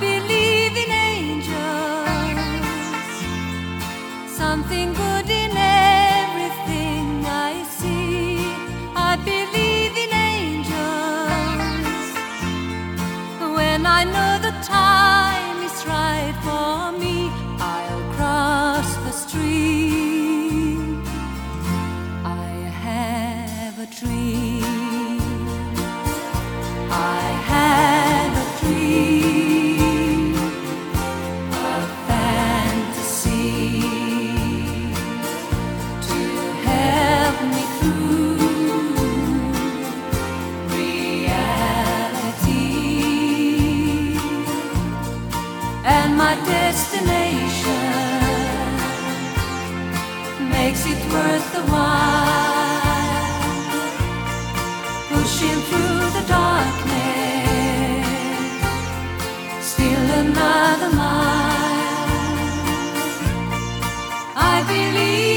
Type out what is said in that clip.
Believe in angels, something good in everything I see. I believe in angels when I know the time destination makes it worth the while. Pushing through the darkness, still another mile. I believe.